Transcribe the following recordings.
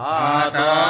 आता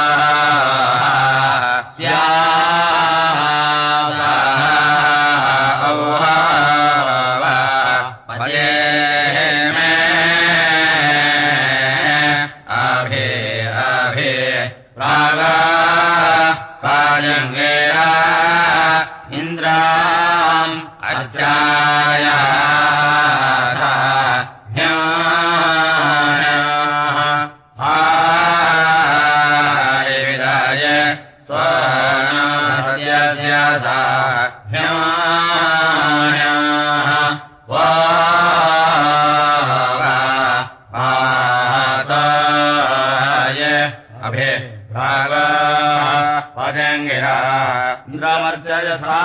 सा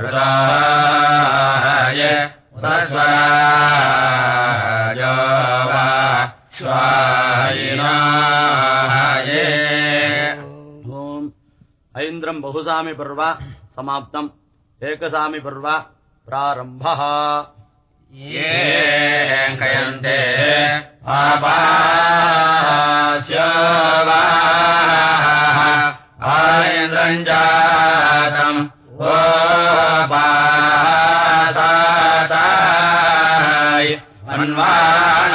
राय स्वायवा श्वायराये ऐन्द्रम् बहुसामि पर्व समाप्तम्। एकसामि पर्व प्रारम्भः। ये कयन्ते आपाद्रञ्जातम् दा अन्वा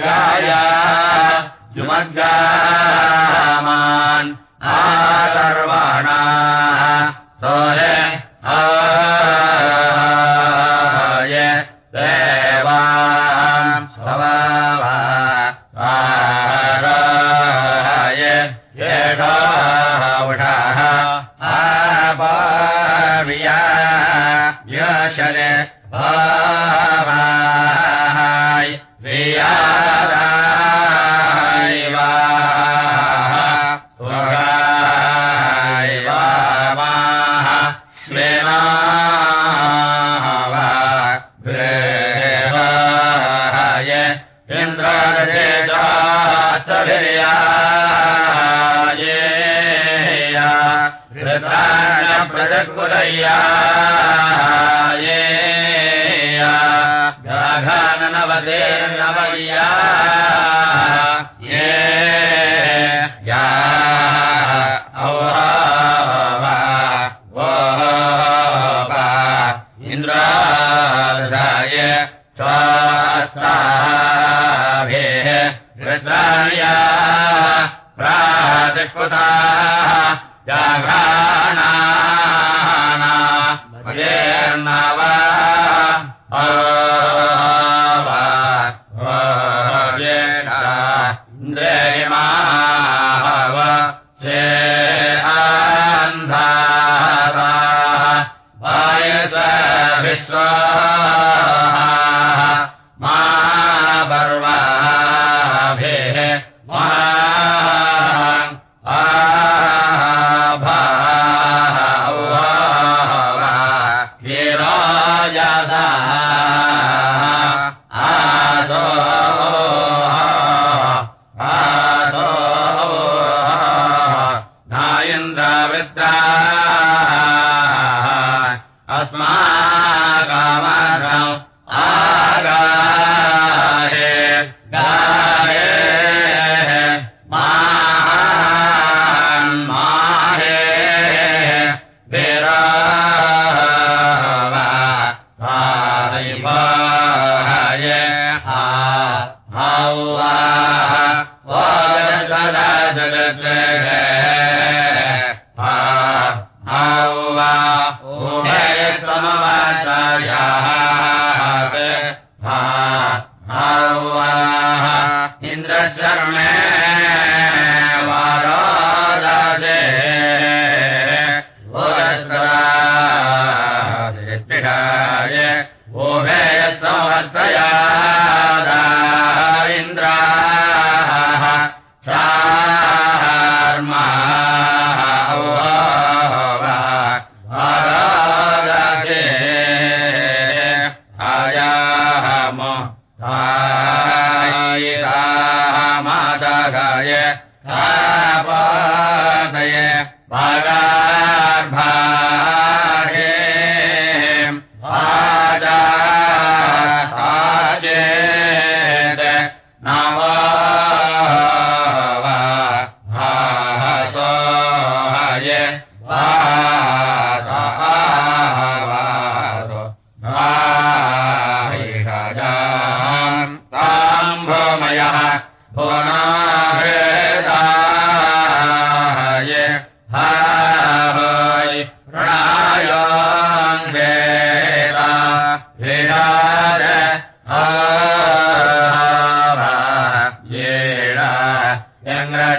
गाया जुमगा जाघानाना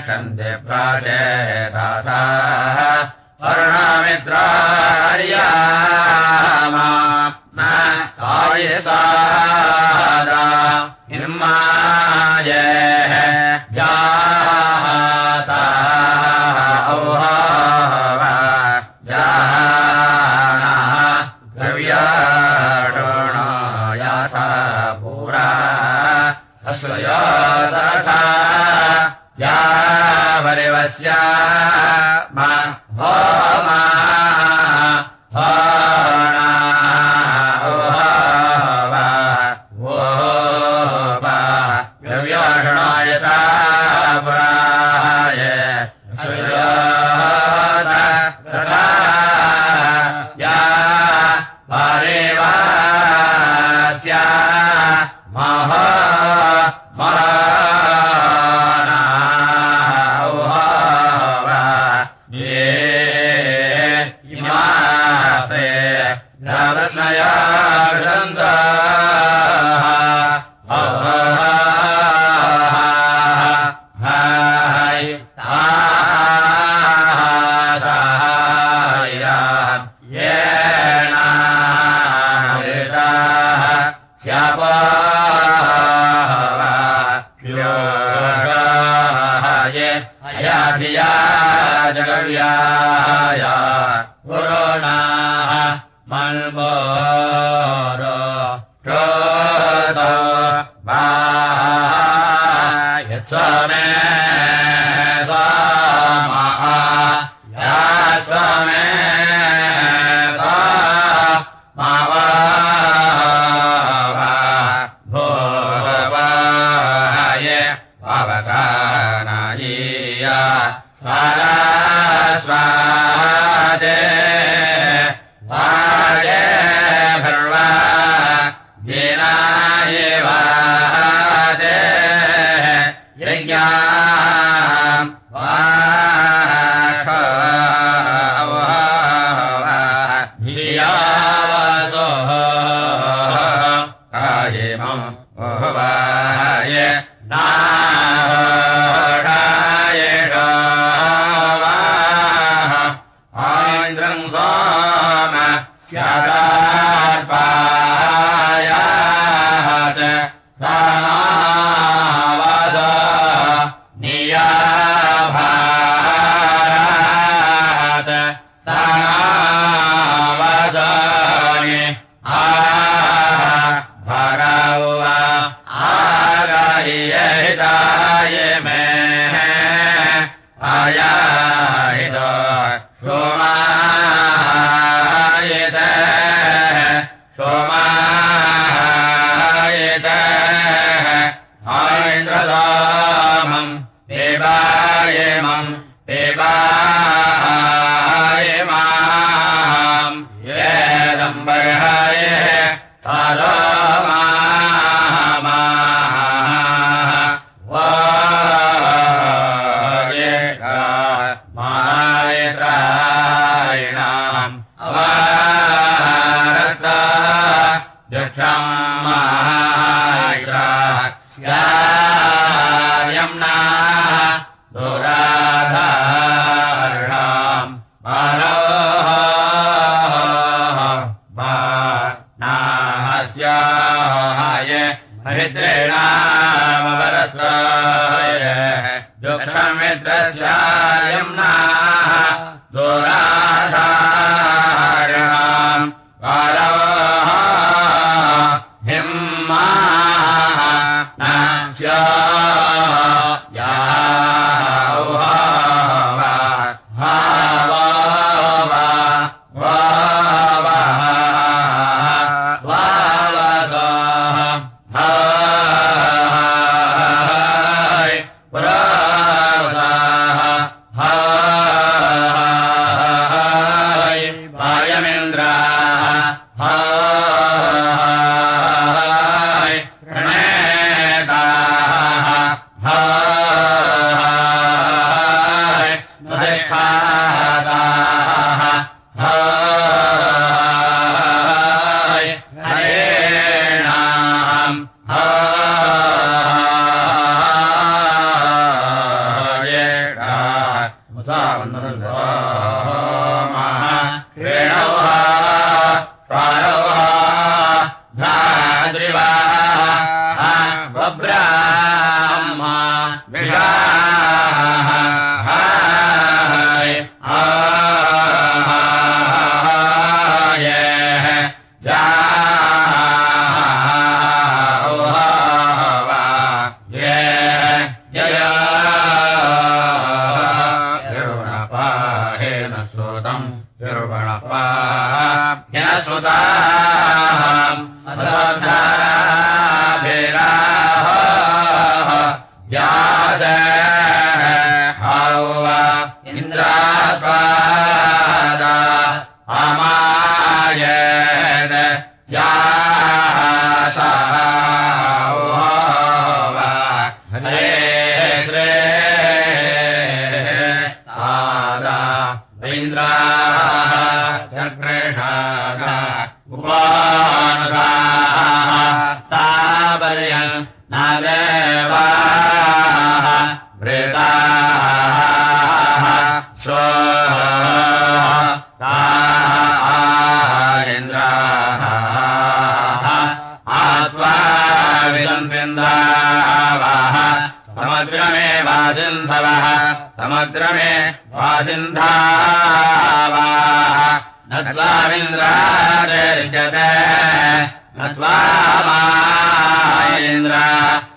यङ्गच्छन्ति प्राजेदासाः अर्णमित्रार्यामा मितशायम्ना दोरा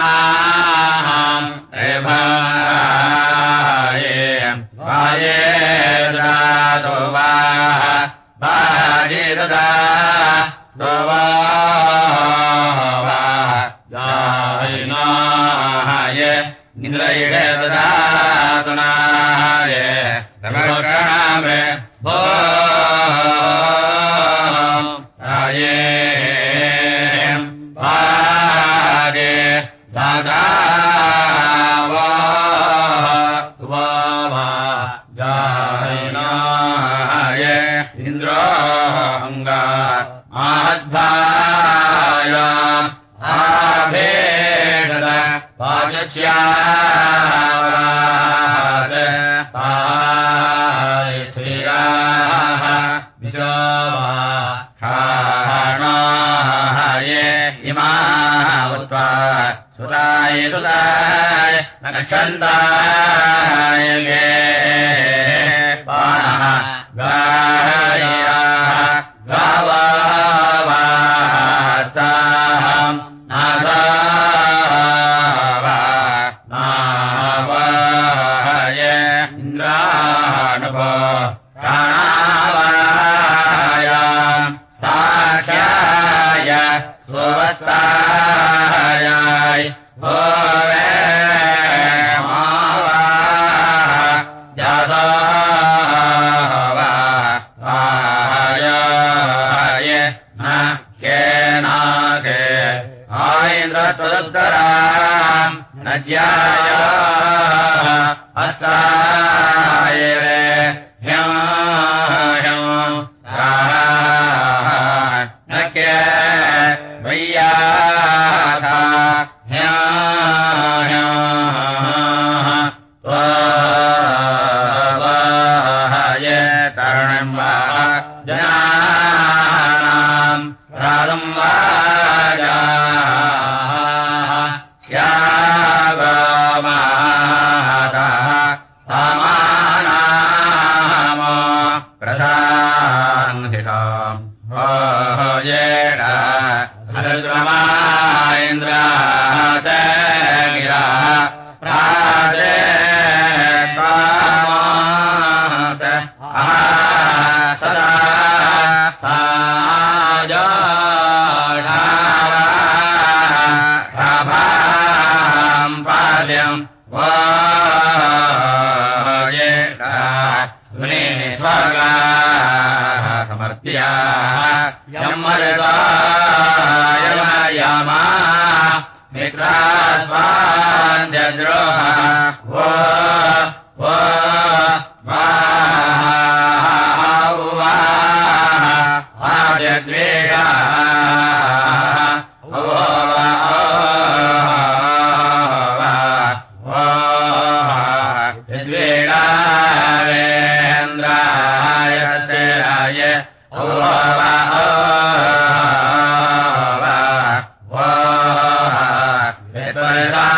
मा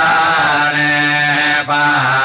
वित्वदाने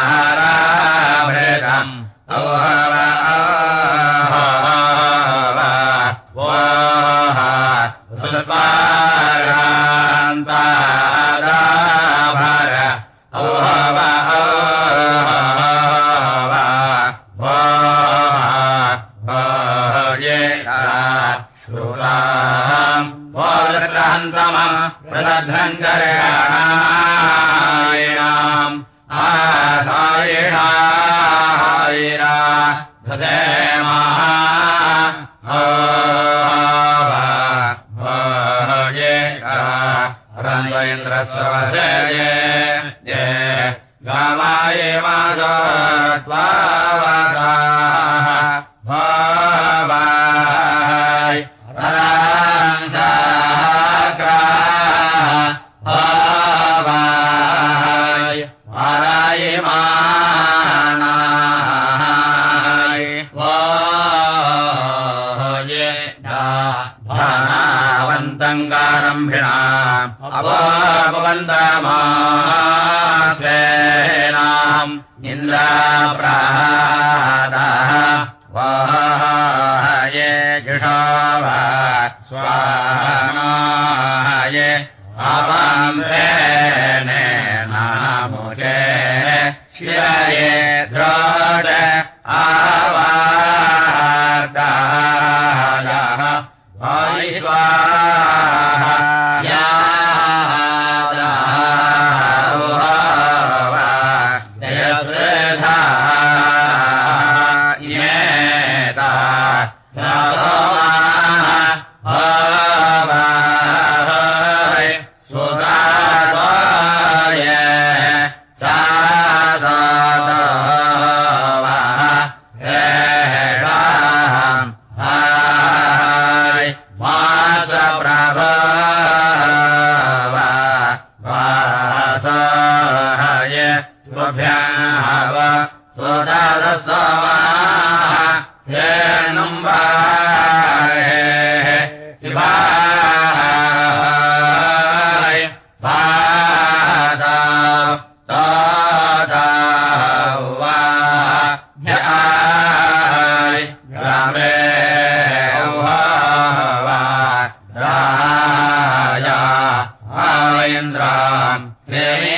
ये गृढाव न्द्रा प्रेमे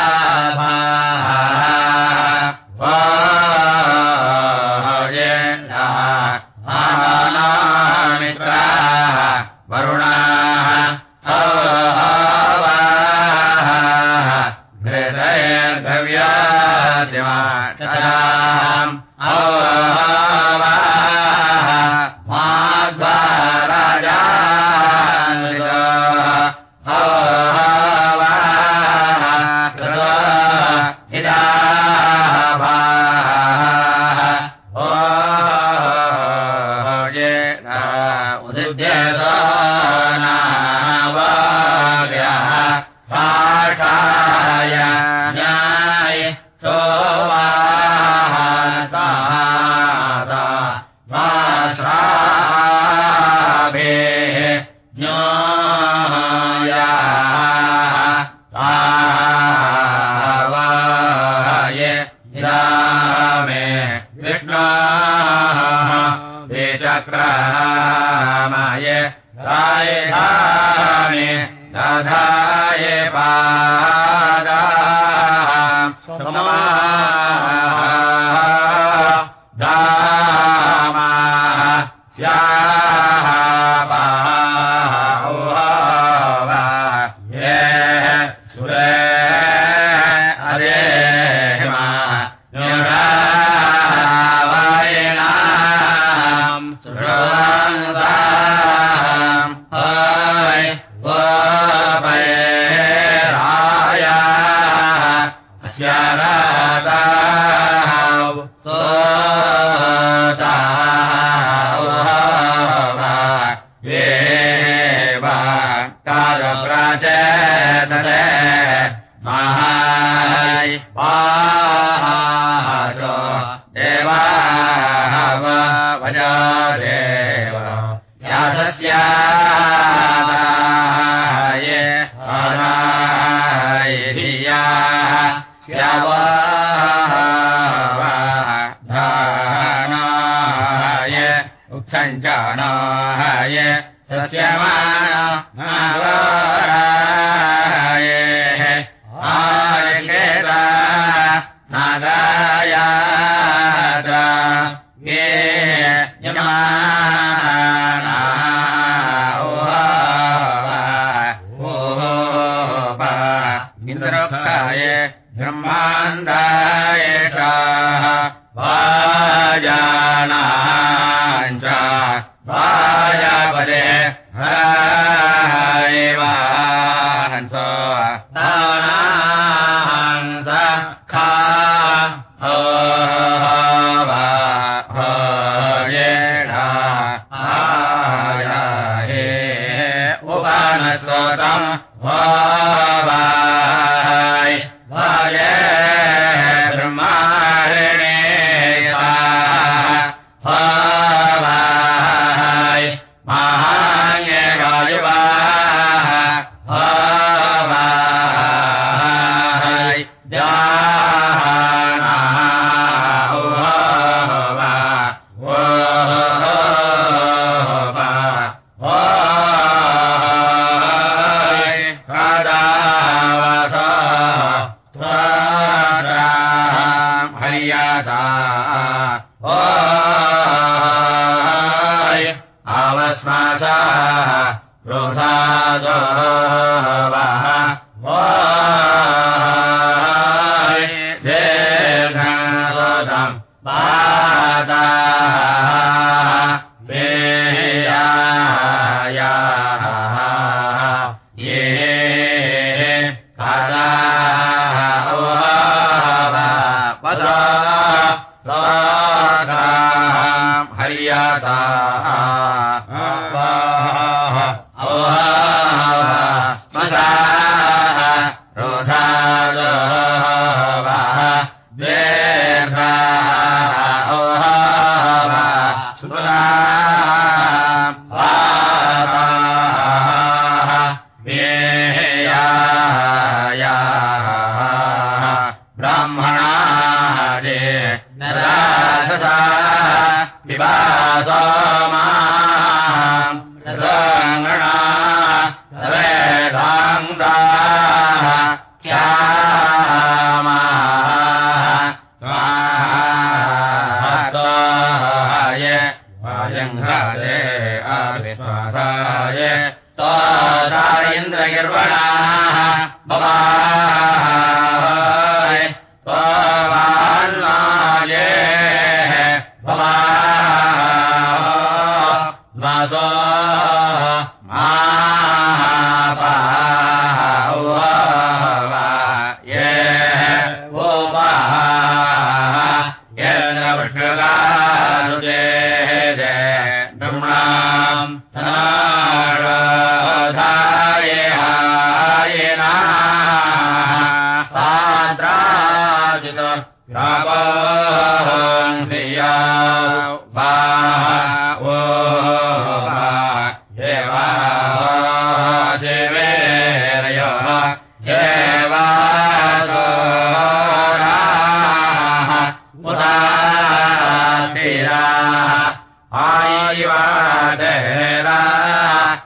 वा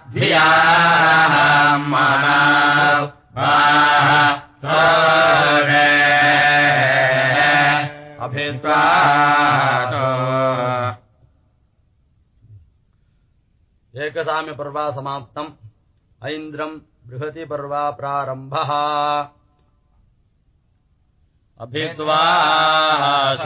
ध्या एकसामिपर्वा समाप्तम् ऐन्द्रम् बृहति पर्वा प्रारम्भः। अभिद्वास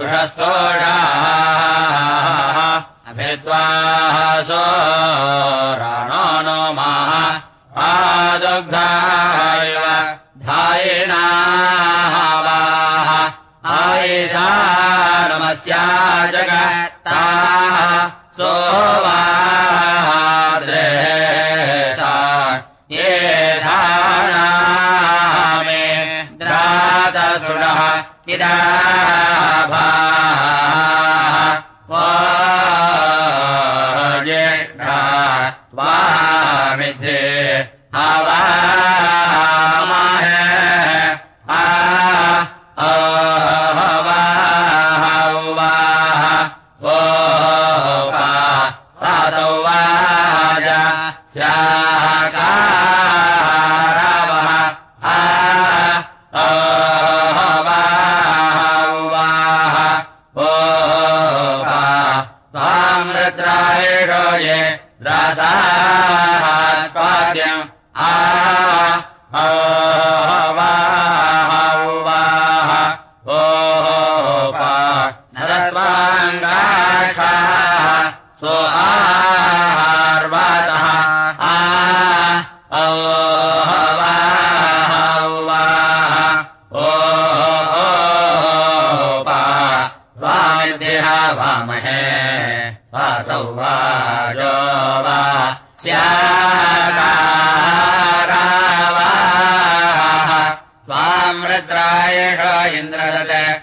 ृष सोढा अभित्वाः सोरा नो नमः आदुग्धाय धायणा वा नमस्या जगत्ता इन्द्रदत